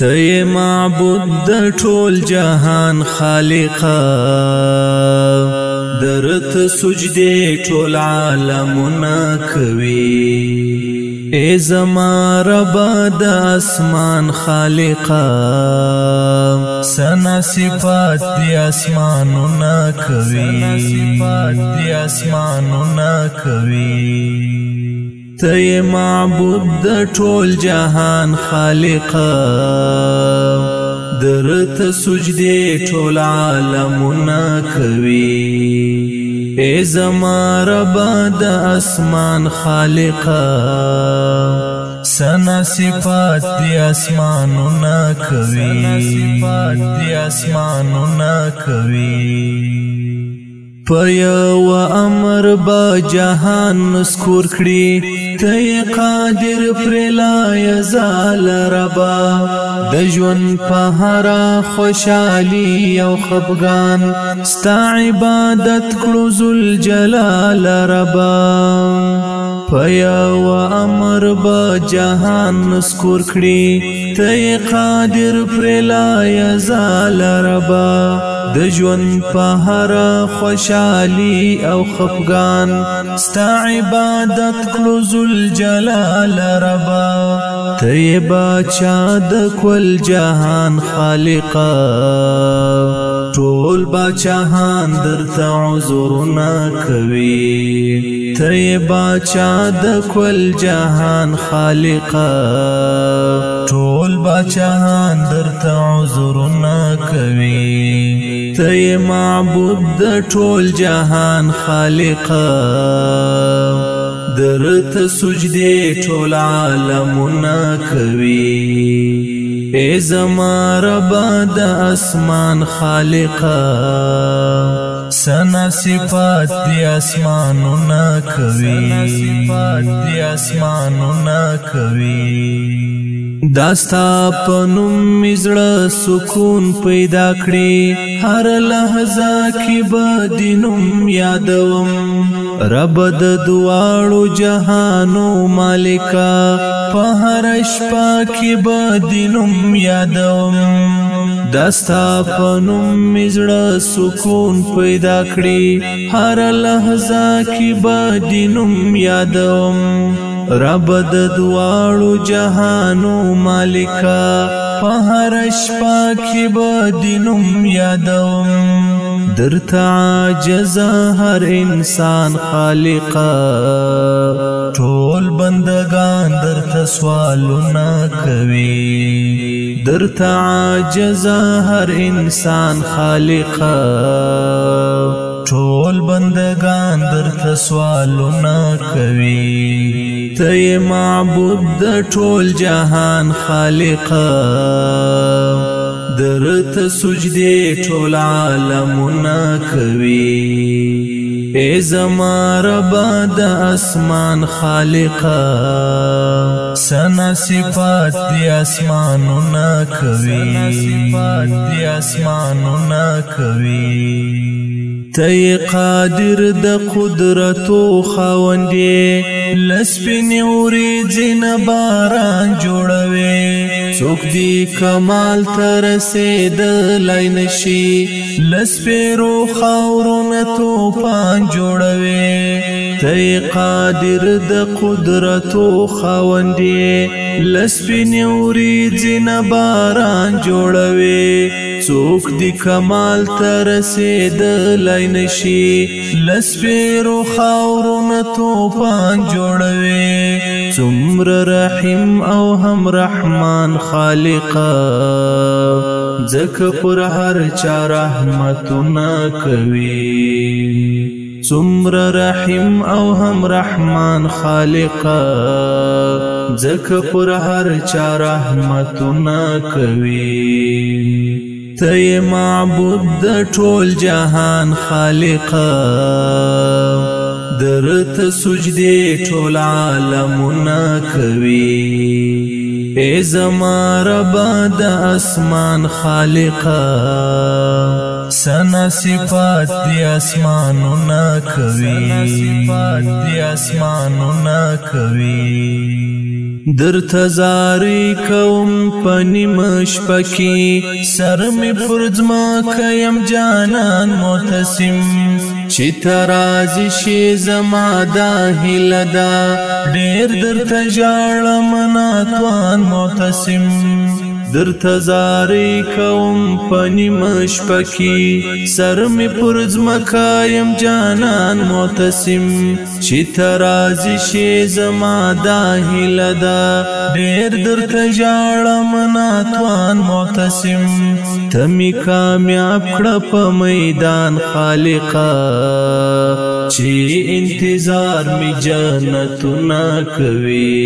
ته معبود د ټول جهان خالقا درت سجده ټول عالمنا کوي ای زما رب د اسمان خالقا سنا صفات دی اسمانونا کوي سنا صفات دی اسمانونا کوي ته معبود د ټول جهان خالق درته سجدي ټول عالمونه کوي ای زما رب د اسمان خالق سنا صفات دی اسمانونه کوي سنا صفات دی اسمانونه کوي په یو امر با جهان مسکور کړي ته قادر پر لا یزال ربا د ژوند په هر خوشحالي او خفغان ستا عبادت کړو ذل جلال ربا پیاو امر با جهان نسکور کړي ته قادر پر لا یزال ربا د ژوند په هر خوشحالي او خفغان ستا عبادت کلو ذل جلال ربا ته بادشاہ د کل جهان خالقا ټول بادشاہان درته عذرونه کوي ته بادشاہ د کل جهان خالق ټول بادشاہان درته عذرونه کوي ته معبود د ټول جهان خالق درته سجده ټول عالمونه کوي اے زما ربا د اسمان خالقا سنا صفات دی اسمانونه کوي صفات دی اسمانونه کوي داستا پنوم مزړه سکون پیدا کړي هر لحظه کې به دینم یادوم رب د دواړو جهانو مالکا په هر شپه کې بدینم یادوم دستا په نوم مزړه سکون پیدا کړی هر لحظه کې بدینم یادوم رب د دواړو جهانو مالکا په هر شپه کې بدینم یادوم در تعجز هر انسان خالقا ټول بندگان در تسوالونه کوي در تعجز هر انسان خالقا ټول بندگان در تسوالونه کوي ته معبود د ټول جهان خالقا درت سجدي ټول عالمونه کوي اے زما رب د اسمان خالقا سنا صفات دی اسمانونه کوي سنا صفات دی اسمانونه کوي تی قادر د قدرتو خاوندې لسپین اوري جن باران جوړوي څوک دی کمال تر سید لاین شي لسپیرو خاورون تو پان جوړوي تی قادر د قدرتو خاوندې لسپین اوري جن باران جوړوي څوک دی کمال تر سید لاین کولای نشي لسپیرو خاورونه توپان جوړوي څومره رحیم او هم رحمان خالقا ځکه پر هر چا رحمتونه کوي څومره رحیم او هم رحمان خالقا ځکه پر هر چا رحمتونه کوي ته معبود د ټول جهان خالق درته سجدي ټول عالمونه کوي ای زما رب د اسمان خالقا سنا صفات دی اسمانونه کوي صفات دی اسمانونه کوي در تزاری کوم پنی مشپکی سر می پرد ما کیم جانان متسم چی ترازی شی زما دا هلدا دیر در تجار منا توان متسم در تزاری کوم پنی مشپکی سر می پر زمکایم جانان معتصم چې ترازی شی زما دا هلدا ډیر در تجاړم ناتوان معتصم تمی کامیاب کړه په میدان خالقا چې انتظار می جنتونه کوي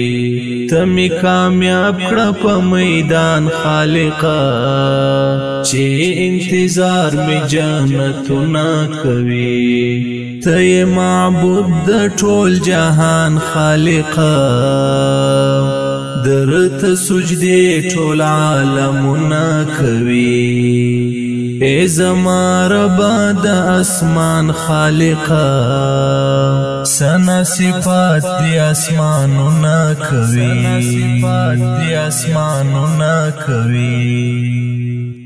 تمی کامیاب کړه په میدان خالقا چې انتظار می جنتونه کوي ته معبود د ټول جهان خالقا درت سجدي ټول عالمونه کوي اے زما ربا د اسمان خالقا سنا صفات دی اسمانو نا کوي صفات دی اسمانو نا کوي